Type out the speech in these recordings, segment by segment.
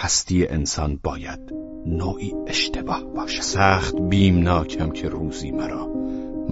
هستی انسان باید نوعی اشتباه باشد سخت بیمناکم که روزی مرا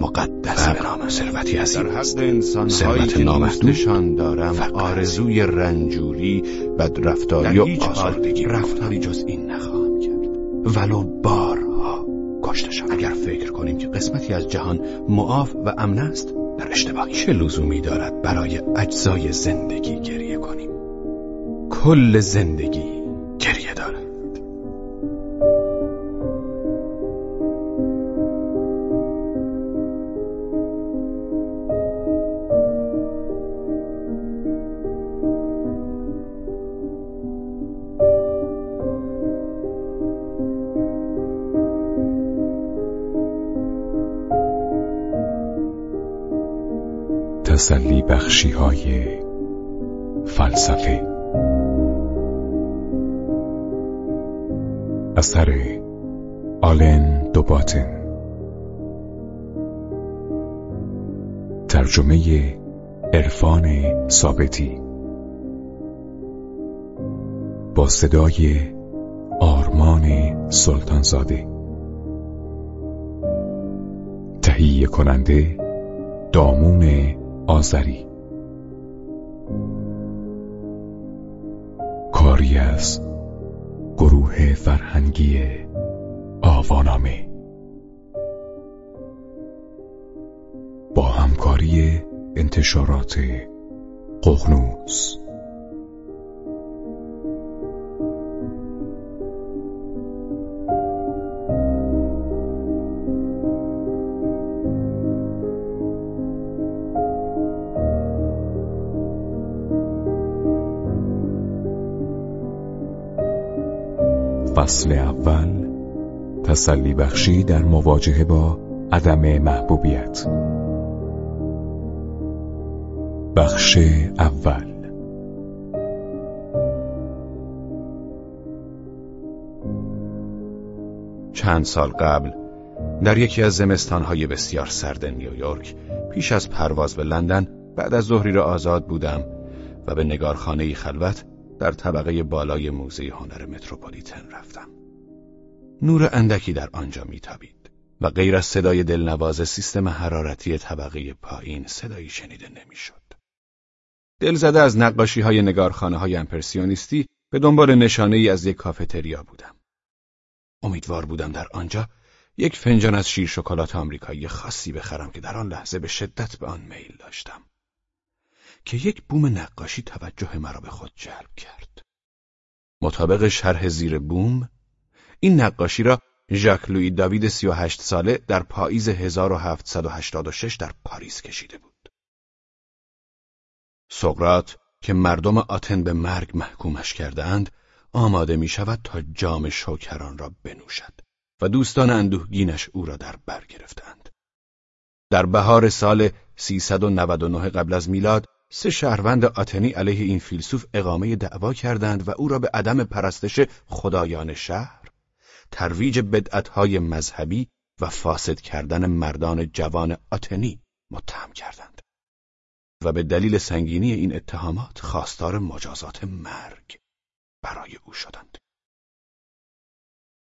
مقدس بنامم ثروتی از در حد انسان ثروت نامحدودشان دارم آرزوی رنجوری بد رفتاری و آزادگی رفتاری جز این نخواهم کرد. ولو بارها کشتشان اگر فکر کنیم که قسمتی از جهان معاف و امن است در اشتباهی. چه لزومی دارد برای اجزای زندگی گریه کنیم؟ کل زندگی گریه دارد تسلی بخشی های فلسفه. اثر آلن دوباتن. ترجمه عرفان ثابتی. با صدای آرمان سلطانزاده. تهیه کننده دامون آذری. کاری از گروه فرهنگی آوانامه. با همکاری انتشارات قغنوس فصل اول. تسلی بخشی در مواجهه با عدم محبوبیت. بخش اول. چند سال قبل در یکی از زمستانهای بسیار سرد نیویورک پیش از پرواز به لندن بعد از ظهری را آزاد بودم و به نگارخانه خلوت در طبقه بالای موزه هنر متروپولیتن رفتم. نور اندکی در آنجا میتابید و غیر از صدای دلنواز سیستم حرارتی طبقه پایین صدایی شنیده نمی‌شد. دلزده از نقاشی های نگارخانه های امپرسیونیستی به دنبال نشانه ای از یک کافتریا بودم. امیدوار بودم در آنجا یک فنجان از شیر شکلات آمریکایی خاصی بخرم که در آن لحظه به شدت به آن میل داشتم. که یک بوم نقاشی توجه مرا به خود جلب کرد. مطابق شرح زیر بوم، این نقاشی را ژاک لوی داوید 38 ساله در پاییز 1786 در پاریس کشیده بود. سقرات که مردم آتن به مرگ محکومش کردهاند، آماده می شود تا جام شوکران را بنوشد و دوستان اندوهگینش او را در بر گرفتند. در بهار سال 399 قبل از میلاد سه شهروند آتنی علیه این فیلسوف اقامه دعوا کردند و او را به عدم پرستش خدایان شهر، ترویج بدعتهای مذهبی و فاسد کردن مردان جوان آتنی متهم کردند و به دلیل سنگینی این اتهامات خواستار مجازات مرگ برای او شدند.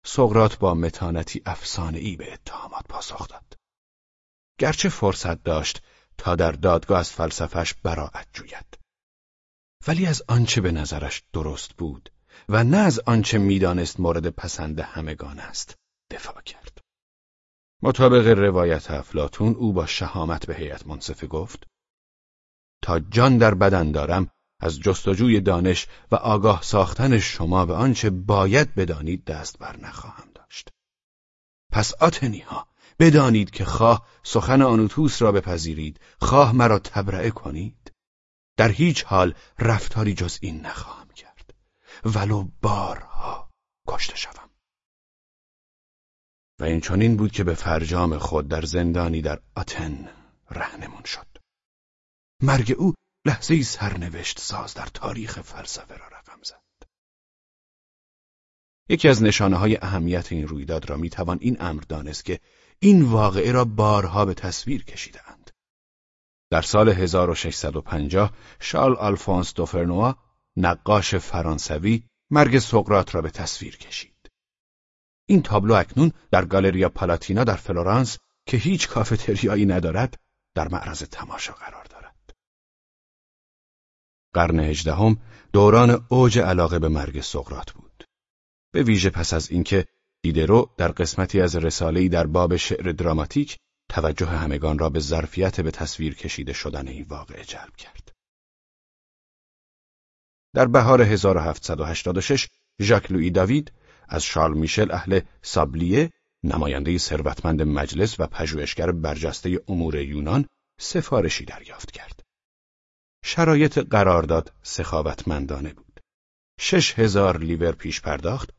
سقرات با متانتی افسانه‌ای به اتهامات پاسخ داد. گرچه فرصت داشت تا در دادگاه از فلسفش براعت جوید. ولی از آنچه به نظرش درست بود و نه از آنچه می‌دانست مورد پسند همگان است دفاع کرد. مطابق روایت افلاتون او با شهامت به هیئت منصفه گفت تا جان در بدن دارم از جستجوی دانش و آگاه ساختن شما به آنچه باید بدانید دست بر نخواهم داشت. پس آتنی ها بدانید که خواه سخن آنوتوس را بپذیرید. خواه مرا تبرئه کنید. در هیچ حال رفتاری جز این نخواهم کرد. ولو بارها کشته شوم. و این چنین بود که به فرجام خود در زندانی در آتن رهنمون شد. مرگ او لحظه سرنوشت ساز در تاریخ فلسفه را رقم زد. یکی از نشانه های اهمیت این رویداد را می‌توان این امر دانست که این واقعه را بارها به تصویر کشیدند. در سال 1650 شارل آلفونس دوفرنوا نقاش فرانسوی مرگ سقراط را به تصویر کشید. این تابلو اکنون در گالریا پالاتینا در فلورانس که هیچ کافتریایی ندارد در معرض تماشا قرار دارد. قرن هجدهم دوران اوج علاقه به مرگ سقرات بود. به ویژه پس از اینکه دیدرو در قسمتی از رساله‌ای در باب شعر دراماتیک توجه همگان را به ظرفیت به تصویر کشیده شدن این واقعه جلب کرد. در بهار 1786 ژاک لوئی داوید از شارل میشل اهل سابلیه نماینده ثروتمند مجلس و پژوهشگر برجسته امور یونان سفارشی دریافت کرد. شرایط قرارداد سخاوتمندانه بود. شش هزار لیور پیش پرداخت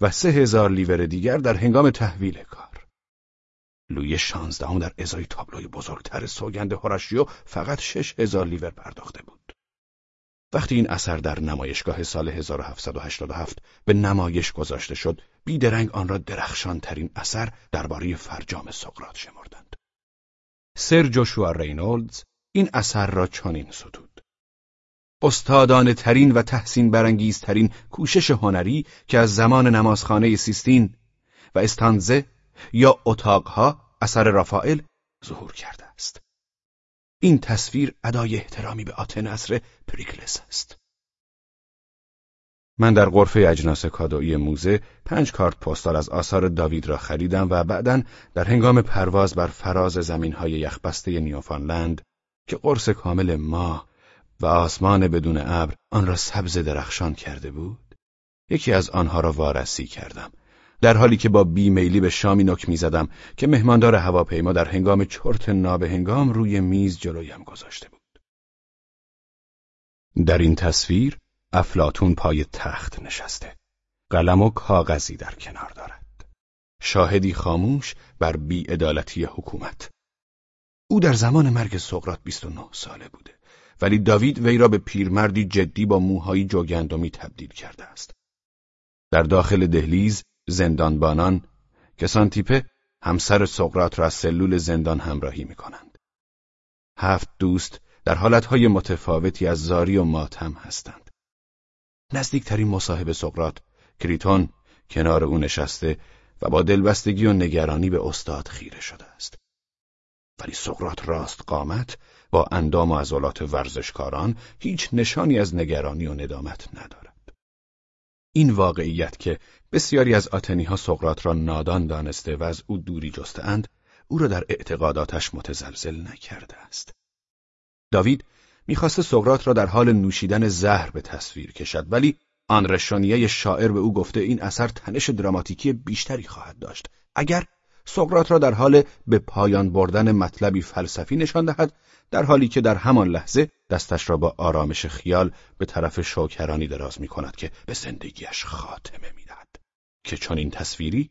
و سه هزار لیور دیگر در هنگام تحویل کار. لوی شانزدهم در ازای تابلوی بزرگتر سوگند هوراشیو فقط شش هزار لیور پرداخته بود. وقتی این اثر در نمایشگاه سال 1787 به نمایش گذاشته شد، بیدرنگ آن را درخشان ترین اثر درباره فرجام سقراط شمردند. سر جوشوا رینولدز این اثر را چنین ستود. استادانه ترین و تحسین برانگیزترین کوشش هنری که از زمان نمازخانه سیستین و استانزه یا اتاقها اثر رافائل ظهور کرده است. این تصویر ادای احترامی به آتن اصر پریکلس است. من در غرفه اجناس کادویی موزه پنج کارت پستال از آثار داوید را خریدم و بعدا در هنگام پرواز بر فراز زمینهای یخبسته نیوفانلند که قرص کامل ماه و آسمان بدون ابر آن را سبز درخشان کرده بود؟ یکی از آنها را وارسی کردم در حالی که با بیمیلی به شامی نک می‌زدم که مهماندار هواپیما در هنگام چرت نابهنگام روی میز جلویم گذاشته بود. در این تصویر افلاتون پای تخت نشسته قلم و کاغذی در کنار دارد. شاهدی خاموش بر بیعدالتی حکومت. او در زمان مرگ سقراط 29 ساله بوده. ولی داوید وی را به پیرمردی جدی با موهایی جوگندمی تبدیل کرده است. در داخل دهلیز زندانبانان کسان تیپه همسر سقراط را از سلول زندان همراهی می کنند. هفت دوست در حالتهای متفاوتی از زاری و ماتم هستند. نزدیکترین مصاحب سقراط کریتون کنار او نشسته و با دلبستگی و نگرانی به استاد خیره شده است. ولی سقراط راست قامت با اندام و عضلات ورزشکاران هیچ نشانی از نگرانی و ندامت ندارد. این واقعیت که بسیاری از آتنی ها سقراط را نادان دانسته و از او دوری جستند، او را در اعتقاداتش متزلزل نکرده است. داوید می‌خواست سقراط را در حال نوشیدن زهر به تصویر کشد ولی آن رشانیه شاعر به او گفته این اثر تنش دراماتیکی بیشتری خواهد داشت اگر سقراط را در حال به پایان بردن مطلبی فلسفی نشان دهد در حالی که در همان لحظه دستش را با آرامش خیال به طرف شوکرانی دراز می کند که به زندگیش خاتمه می دهد. که چون این تصویری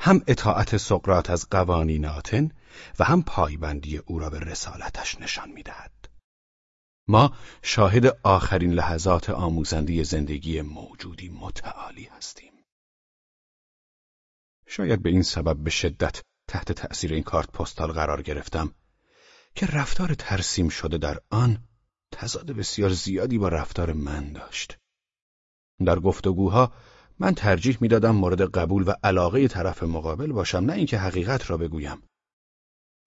هم اطاعت سقراط از قوانین آتن و هم پایبندی او را به رسالتش نشان می دهد. ما شاهد آخرین لحظات آموزندی زندگی موجودی متعالی هستیم. شاید به این سبب به شدت تحت تأثیر این کارت پستال قرار گرفتم که رفتار ترسیم شده در آن تضاد بسیار زیادی با رفتار من داشت. در گفتگوها من ترجیح می‌دادم مورد قبول و علاقه طرف مقابل باشم نه اینکه حقیقت را بگویم.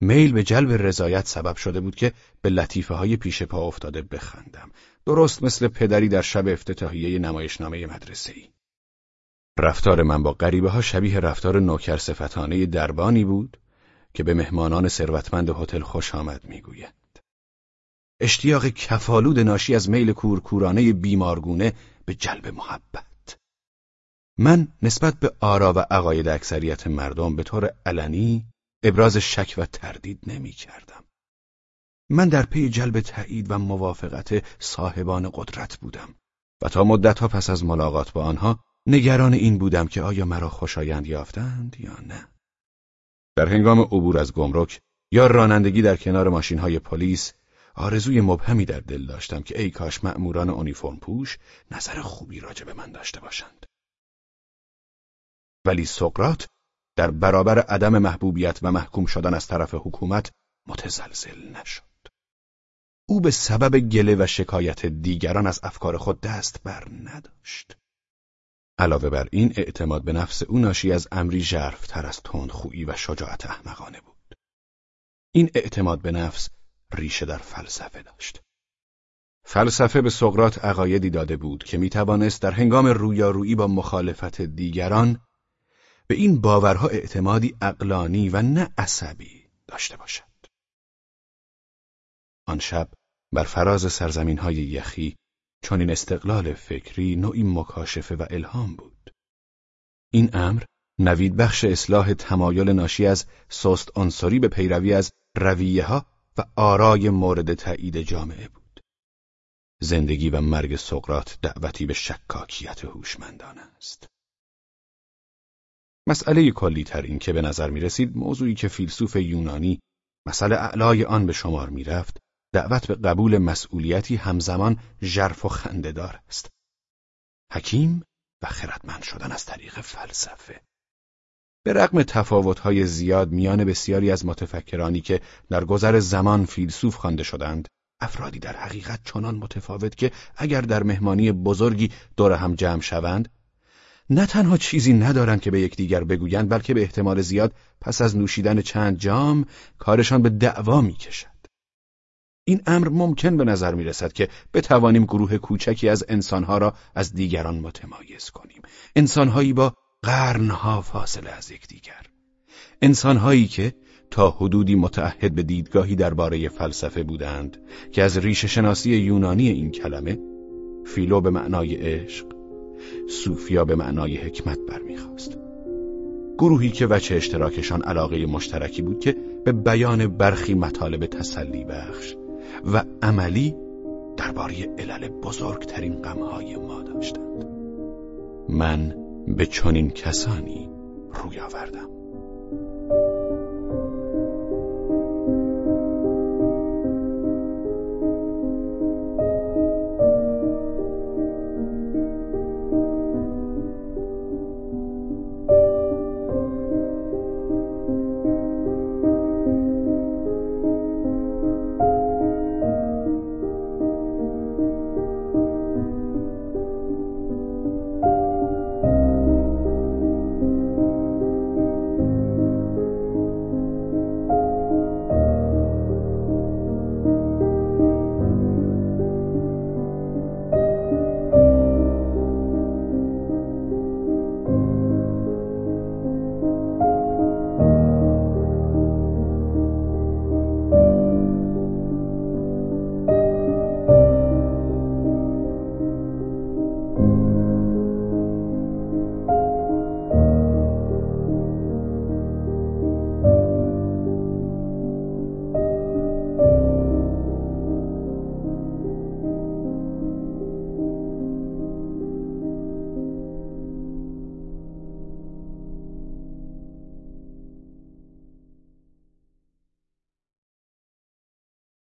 میل به جلب رضایت سبب شده بود که به لطیفه های پیش پا افتاده بخندم. درست مثل پدری در شب افتتاحیه نمایشنامه مدرسه ای. رفتار من با غریبه ها شبیه رفتار نوکر صفتانه دربانی بود که به مهمانان ثروتمند هتل خوش آمد می‌گوید. اشتیاق کفالود ناشی از میل کورکورانه بیمارگونه به جلب محبت. من نسبت به آرا و عقاید اکثریت مردم به طور علنی ابراز شک و تردید نمی کردم. من در پی جلب تایید و موافقت صاحبان قدرت بودم و تا مدتها پس از ملاقات با آنها نگران این بودم که آیا مرا خوشایند یافتند یا نه. در هنگام عبور از گمرک یا رانندگی در کنار ماشین های پلیس آرزوی مبهمی در دل داشتم که ای کاش مأموران اونیفرم پوش نظر خوبی راجع به من داشته باشند. ولی سقرات در برابر عدم محبوبیت و محکوم شدن از طرف حکومت متزلزل نشد. او به سبب گله و شکایت دیگران از افکار خود دست بر نداشت. علاوه بر این اعتماد به نفس او ناشی از امری ژرفتر از تندخویی و شجاعت احمقانه بود. این اعتماد به نفس ریشه در فلسفه داشت. فلسفه به سقرات عقایدی داده بود که می توانست در هنگام رویارویی با مخالفت دیگران به این باورها اعتمادی اقلانی و نه عصبی داشته باشد. آن شب بر فراز سرزمین های یخی چون این استقلال فکری نوعی مکاشفه و الهام بود. این امر نوید بخش اصلاح تمایل ناشی از سست عنصری به پیروی از رویه ها و آرای مورد تایید جامعه بود. زندگی و مرگ سقرات دعوتی به شکاکیت هوشمندان است. مسئله کلی تر این که به نظر می رسید موضوعی که فیلسوف یونانی مسئله اعلای آن به شمار می رفت دعوت به قبول مسئولیتی همزمان ژرف و خندهدار است. حکیم و خردمند شدن از طریق فلسفه. به رغم تفاوت‌های زیاد میان بسیاری از متفکرانی که در گذر زمان فیلسوف خوانده شدند، افرادی در حقیقت چنان متفاوت که اگر در مهمانی بزرگی دور هم جمع شوند، نه تنها چیزی ندارند که به یکدیگر بگویند بلکه به احتمال زیاد پس از نوشیدن چند جام کارشان به دعوا می‌کشد. این امر ممکن به نظر می رسد که بتوانیم گروه کوچکی از انسانها را از دیگران متمایز کنیم. انسانهایی با قرنها فاصله از یکدیگر. انسانهایی که تا حدودی متعهد به دیدگاهی درباره فلسفه بودند که از ریشه شناسی یونانی این کلمه فیلو به معنای عشق سوفیا به معنای حکمت برمیخواست گروهی که وچه اشتراکشان علاقه مشترکی بود که به بیان برخی مطالب تسلی بخش و عملی درباره علل بزرگترین غمهای ما داشتند. من به چنین کسانی روی آوردم.